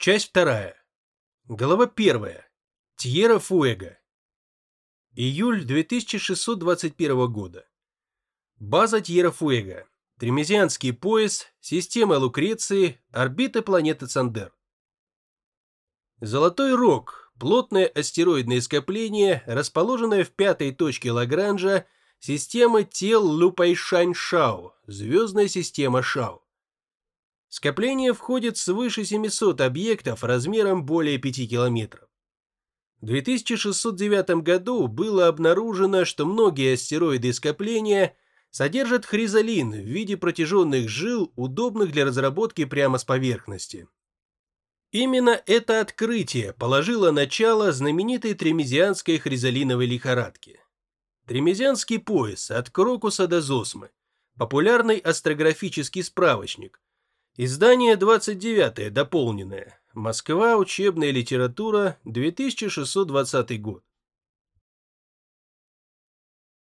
Часть вторая. Глава первая. Тьера Фуэго. Июль 2621 года. База Тьера Фуэго. Тремезианский пояс, система Лукреции, орбита планеты Цандер. Золотой Рог – плотное астероидное скопление, расположенное в пятой точке Лагранжа системы тел Лупайшань-Шао, звездная система Шао. Скопление входит свыше 700 объектов размером более 5 километров. В 2609 году было обнаружено, что многие астероиды скопления содержат хризалин в виде протяженных жил, удобных для разработки прямо с поверхности. Именно это открытие положило начало знаменитой тремезианской хризалиновой лихорадке. Тремезианский пояс от Крокуса до Зосмы. Популярный астрографический справочник. Издание 29 дополненное. Москва. Учебная литература. 2620 год.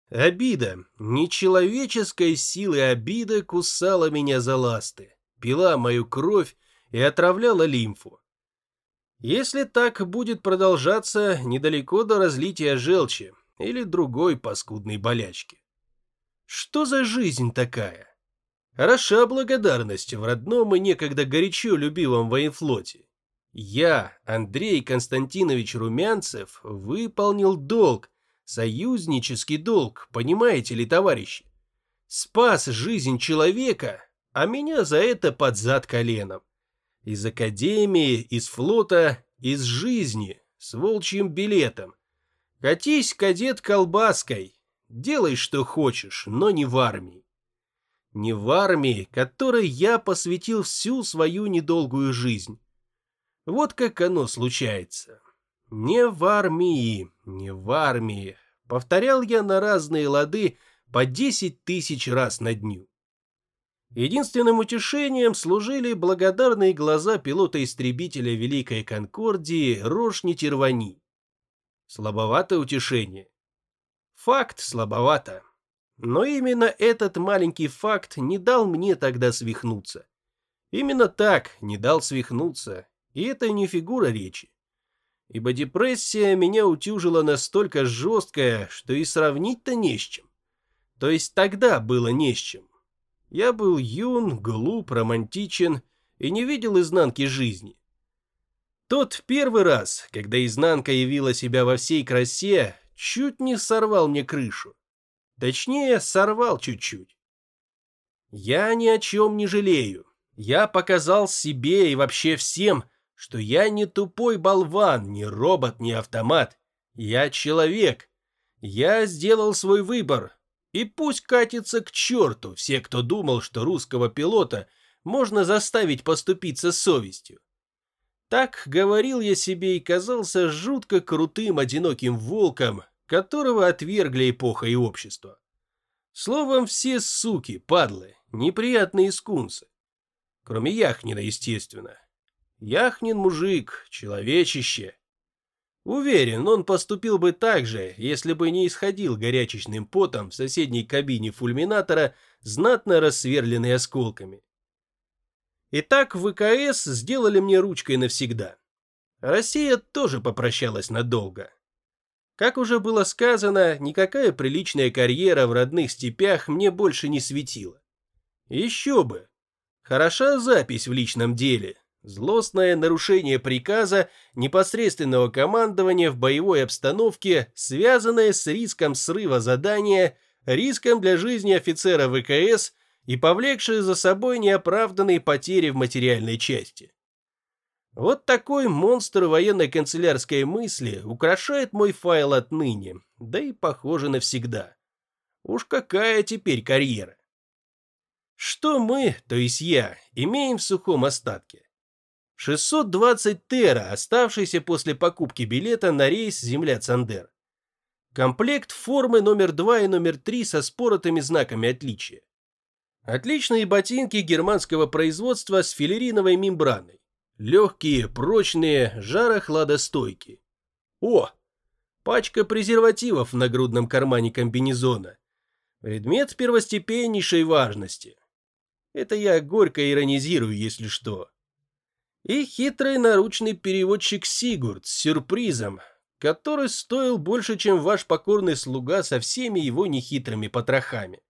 Обида, нечеловеческой силы обида кусала меня за ласты, пила мою кровь и отравляла лимфу. Если так будет продолжаться, недалеко до разлития желчи или другой паскудной болячки. Что за жизнь такая? Хороша благодарность в родном и некогда горячо любимом военфлоте. Я, Андрей Константинович Румянцев, выполнил долг, союзнический долг, понимаете ли, товарищи? Спас жизнь человека, а меня за это под зад коленом. Из академии, из флота, из жизни, с волчьим билетом. Катись, кадет, колбаской. Делай, что хочешь, но не в армии. Не в армии, которой я посвятил всю свою недолгую жизнь. Вот как оно случается. Не в армии, не в армии. Повторял я на разные лады по десять тысяч раз на дню. Единственным утешением служили благодарные глаза пилота-истребителя Великой Конкордии Рошни Тервани. Слабовато утешение. Факт слабовато. Но именно этот маленький факт не дал мне тогда свихнуться. Именно так не дал свихнуться, и это не фигура речи. Ибо депрессия меня утюжила настолько жесткая, что и сравнить-то не с чем. То есть тогда было не с чем. Я был юн, глуп, романтичен и не видел изнанки жизни. Тот первый раз, когда изнанка явила себя во всей красе, чуть не сорвал мне крышу. Точнее, сорвал чуть-чуть. Я ни о чем не жалею. Я показал себе и вообще всем, что я не тупой болван, не робот, не автомат. Я человек. Я сделал свой выбор, и пусть катится к черту все, кто думал, что русского пилота можно заставить поступиться совестью. Так говорил я себе и казался жутко крутым одиноким волком, которого отвергли эпоха и общество. Словом, все суки, падлы, неприятные скунсы. Кроме Яхнина, естественно. Яхнин мужик, человечище. Уверен, он поступил бы так же, если бы не исходил горячечным потом в соседней кабине фульминатора, знатно рассверленной осколками. Итак, ВКС сделали мне ручкой навсегда. Россия тоже попрощалась надолго. Как уже было сказано, никакая приличная карьера в родных степях мне больше не светила. Еще бы. Хороша запись в личном деле, Злостное нарушение приказа непосредственного командования в боевой обстановке, связанное с риском срыва задания, риском для жизни офицера ВКС и повлекшее за собой неоправданные потери в материальной части. Вот такой монстр военной канцелярской мысли украшает мой файл отныне, да и похоже навсегда. Уж какая теперь карьера. Что мы, то есть я, имеем в сухом остатке? 620 тера, оставшийся после покупки билета на рейс Земля-Цандер. Комплект формы номер 2 и номер 3 со споротыми знаками отличия. Отличные ботинки германского производства с филериновой мембраной. Легкие, прочные, жарохладостойкие. О! Пачка презервативов в нагрудном кармане комбинезона. Предмет первостепеннейшей важности. Это я горько иронизирую, если что. и хитрый наручный переводчик Сигурд с сюрпризом, который стоил больше, чем ваш покорный слуга со всеми его нехитрыми потрохами.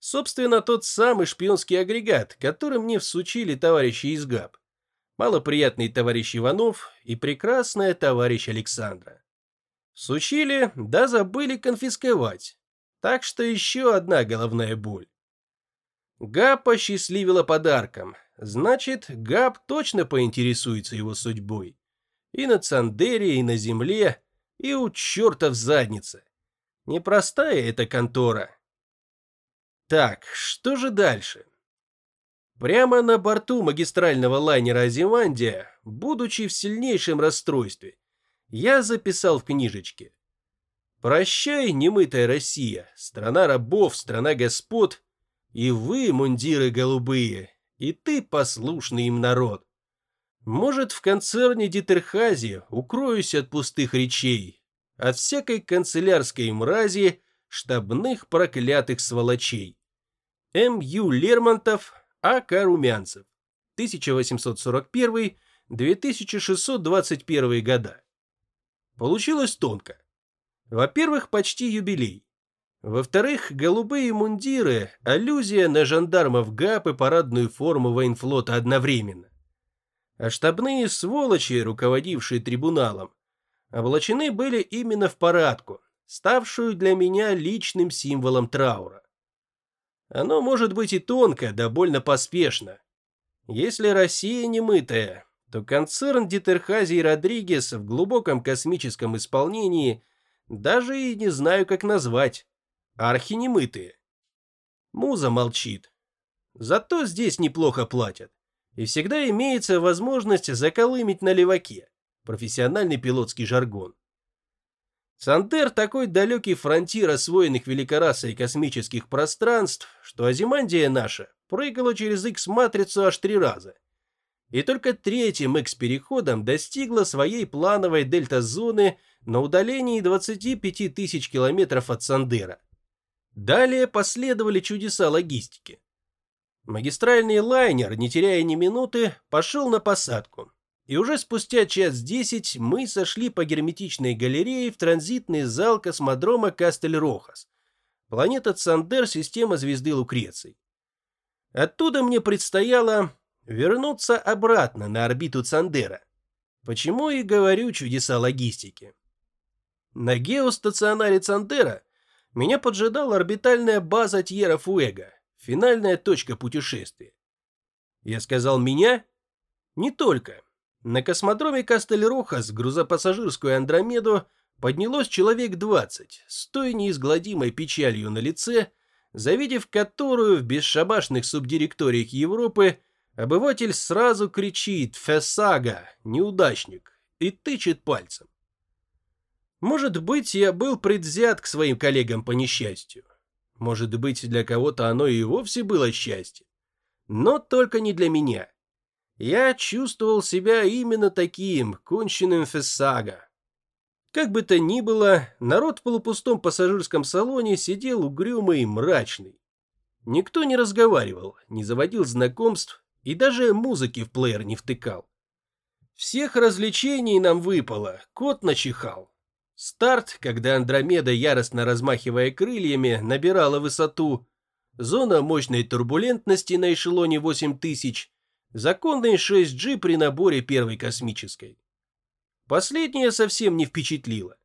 Собственно, тот самый шпионский агрегат, который мне всучили товарищи из ГАП. Малоприятный товарищ Иванов и прекрасная товарищ Александра. Всучили, да забыли конфисковать. Так что еще одна головная боль. ГАП посчастливила подарком. Значит, ГАП точно поинтересуется его судьбой. И на Цандере, и на земле, и у черта в заднице. Непростая эта контора. Так, что же дальше? Прямо на борту магистрального лайнера «Азимандия», будучи в сильнейшем расстройстве, я записал в книжечке. «Прощай, немытая Россия, страна рабов, страна господ, и вы, мундиры голубые, и ты, послушный им народ. Может, в концерне Дитерхази укроюсь от пустых речей, от всякой канцелярской мрази, штабных проклятых сволочей. М. Ю. Лермонтов, А. К. Румянцев. 1841-2621 года. Получилось тонко. Во-первых, почти юбилей. Во-вторых, голубые мундиры – аллюзия на жандармов ГАП и парадную форму военфлота одновременно. А штабные сволочи, руководившие трибуналом, облачены были именно в парадку, ставшую для меня личным символом траура. Оно может быть и тонко, да больно поспешно. Если Россия немытая, то концерн Дитерхази и Родригес в глубоком космическом исполнении даже и не знаю, как назвать. Архинемытые. Муза молчит. Зато здесь неплохо платят. И всегда имеется возможность заколымить на леваке. Профессиональный пилотский жаргон. Сандер такой далекий фронтир освоенных великорасой космических пространств, что Азимандия наша прыгала через X-матрицу аж три раза. И только третьим X-переходом достигла своей плановой дельта-зоны на удалении 25 тысяч километров от Сандера. Далее последовали чудеса логистики. Магистральный лайнер, не теряя ни минуты, пошел на посадку, и уже спустя час десять мы сошли по герметичной галерее в транзитный зал космодрома Кастель-Рохас, планета Цандер, система звезды Лукреций. Оттуда мне предстояло вернуться обратно на орбиту Цандера. Почему и говорю чудеса логистики. На геостационаре Цандера меня поджидала орбитальная база Тьера-Фуэго, финальная точка путешествия. Я сказал «меня»? Не только. На космодроме Кастельроха с грузопассажирскую Андромеду поднялось человек 20 с той неизгладимой печалью на лице, завидев которую в бесшабашных субдиректориях Европы обыватель сразу кричит «Фесага! Неудачник!» и тычет пальцем. Может быть, я был предвзят к своим коллегам по несчастью. Может быть, для кого-то оно и вовсе было счастье. Но только не для меня. Я чувствовал себя именно таким, конченным фессага. Как бы то ни было, народ в полупустом пассажирском салоне сидел угрюмый и мрачный. Никто не разговаривал, не заводил знакомств и даже музыки в плеер не втыкал. Всех развлечений нам выпало, кот начихал. Старт, когда Андромеда, яростно размахивая крыльями, набирала высоту. Зона мощной турбулентности на эшелоне 8000 Законный 6G при наборе первой космической. Последнее совсем не впечатлило.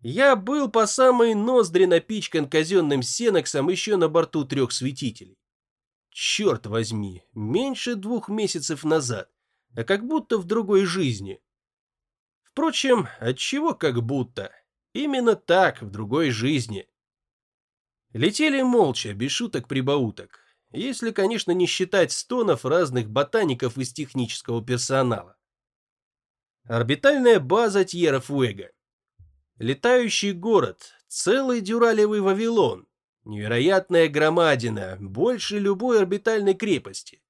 Я был по самой ноздри напичкан казенным сеноксом еще на борту трех светителей. Черт возьми, меньше двух месяцев назад, а как будто в другой жизни. Впрочем, отчего как будто? Именно так, в другой жизни. Летели молча, без шуток-прибауток если, конечно, не считать стонов разных ботаников из технического персонала. Орбитальная база Тьера-Фуэго. Летающий город, целый дюралевый Вавилон, невероятная громадина, больше любой орбитальной крепости.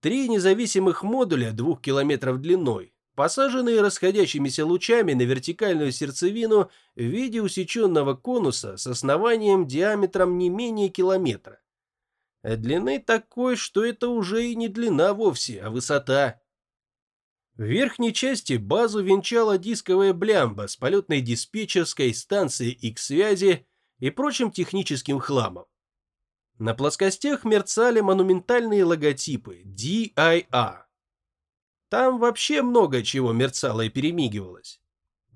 Три независимых модуля двух километров длиной, посаженные расходящимися лучами на вертикальную сердцевину в виде усеченного конуса с основанием диаметром не менее километра а длины такой, что это уже и не длина вовсе, а высота. В верхней части базу венчала дисковая блямба с полетной диспетчерской станцией X-связи и прочим техническим хламом. На плоскостях мерцали монументальные логотипы DIA. Там вообще много чего мерцало и перемигивалось.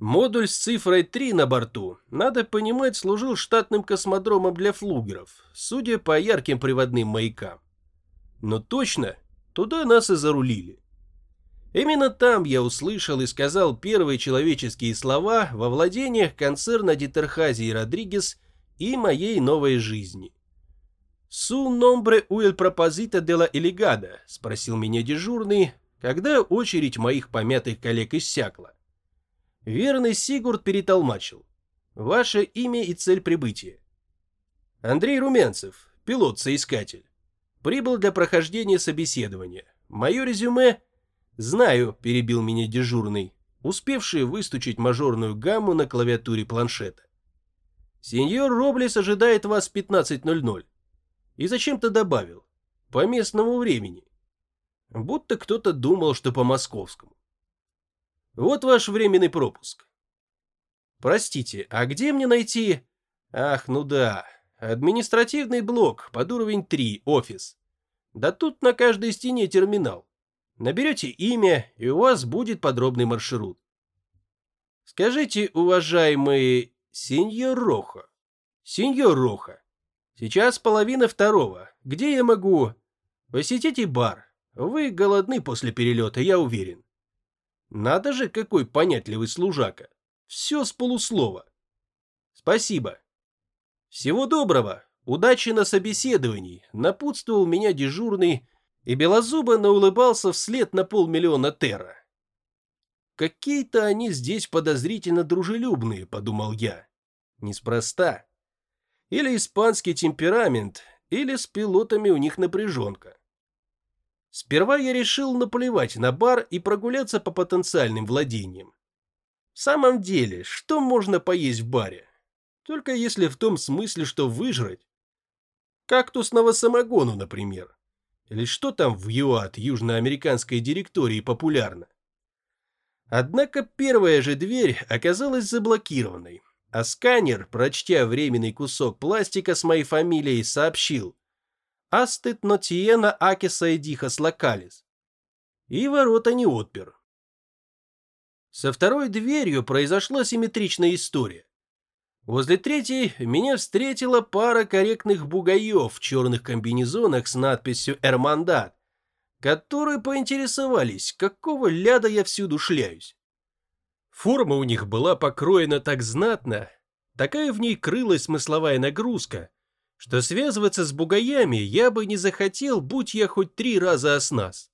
Модуль с цифрой 3 на борту, надо понимать, служил штатным космодромом для флугеров, судя по ярким приводным маякам. Но точно, туда нас и зарулили. Именно там я услышал и сказал первые человеческие слова во владениях концерна Дитерхази и Родригес и моей новой жизни. «Су номбре уэль пропозита де ла элегада?» – спросил меня дежурный, когда очередь моих помятых коллег иссякла. Верный Сигурд перетолмачил. Ваше имя и цель прибытия. Андрей Румянцев, пилот-соискатель. Прибыл для прохождения собеседования. Мое резюме... Знаю, перебил меня дежурный, успевший выстучить мажорную гамму на клавиатуре планшета. Сеньор Роблес ожидает вас в 15.00. И зачем-то добавил. По местному времени. Будто кто-то думал, что по московскому. Вот ваш временный пропуск. Простите, а где мне найти... Ах, ну да, административный блок под уровень 3, офис. Да тут на каждой стене терминал. Наберете имя, и у вас будет подробный маршрут. Скажите, уважаемый сеньор Роха, сеньор Роха, сейчас половина второго. Где я могу... Посетите бар. Вы голодны после перелета, я уверен. Надо же, какой понятливый служака. Все с полуслова. Спасибо. Всего доброго. Удачи на собеседовании. Напутствовал меня дежурный, и белозубо наулыбался вслед на полмиллиона терра. Какие-то они здесь подозрительно дружелюбные, подумал я. Неспроста. Или испанский темперамент, или с пилотами у них напряженка. Сперва я решил наплевать на бар и прогуляться по потенциальным владениям. В самом деле, что можно поесть в баре? Только если в том смысле, что выжрать. Кактусного самогону, например. Или что там в ЮАТ, южноамериканской директории, популярно. Однако первая же дверь оказалась заблокированной, а сканер, прочтя временный кусок пластика с моей фамилией, сообщил, Астет нотиена акиса эдихас локалис. И ворота не отпер. Со второй дверью произошла симметричная история. Возле третьей меня встретила пара корректных бугаев в черных комбинезонах с надписью «Эрмандат», которые поинтересовались, какого ляда я всюду шляюсь. Форма у них была покроена так знатно, такая в ней крылась смысловая нагрузка, что связываться с бугаями я бы не захотел, будь я хоть три раза оснас.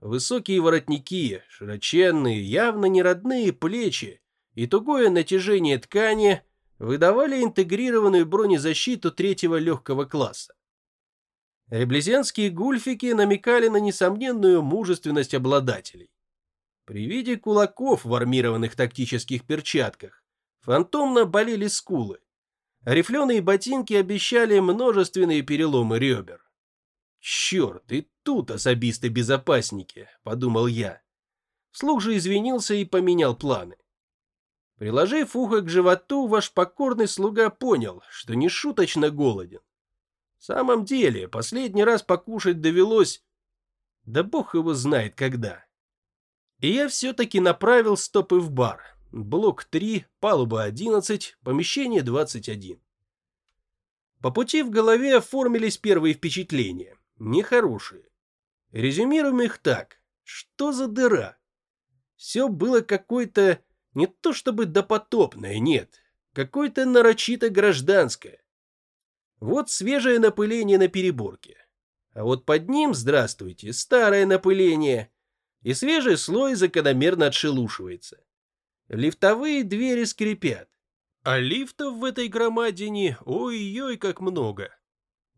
Высокие воротники, широченные, явно не родные плечи и тугое натяжение ткани выдавали интегрированную бронезащиту третьего легкого класса. Реблезианские гульфики намекали на несомненную мужественность обладателей. При виде кулаков в армированных тактических перчатках фантомно болели скулы, Рифленые ботинки обещали множественные переломы ребер. «Черт, и тут особисты-безопасники», — подумал я. Слух же извинился и поменял планы. Приложив ухо к животу, ваш покорный слуга понял, что не шуточно голоден. В самом деле, последний раз покушать довелось... Да бог его знает когда. И я все-таки направил стопы в бар, блок 3, палуба 11, помещение 21. По пути в голове оформились первые впечатления, нехорошие. Резюмируем их так. Что за дыра? Все было какое-то не то чтобы допотопное, нет, какое-то нарочито гражданское. Вот свежее напыление на переборке. А вот под ним, здравствуйте, старое напыление. И свежий слой закономерно отшелушивается. Лифтовые двери скрипят. А лифтов в этой громадине ой-ой как много.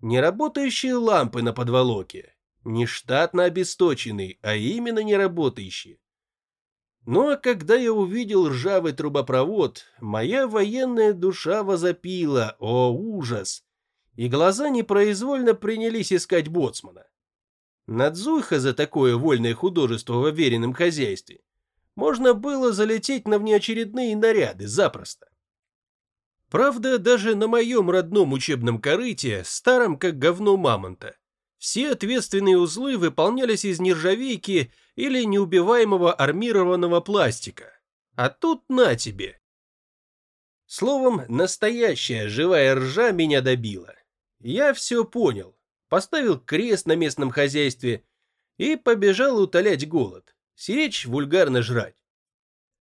Неработающие лампы на подволоке. Не штатно обесточенные, а именно неработающие. Ну а когда я увидел ржавый трубопровод, моя военная душа возопила, о ужас, и глаза непроизвольно принялись искать боцмана. Надзуйха за такое вольное художество в уверенном хозяйстве. Можно было залететь на внеочередные наряды запросто. Правда, даже на моем родном учебном корыте, старом как говно мамонта, все ответственные узлы выполнялись из нержавейки или неубиваемого армированного пластика. А тут на тебе. Словом, настоящая живая ржа меня добила. Я все понял, поставил крест на местном хозяйстве и побежал утолять голод, сиречь вульгарно жрать.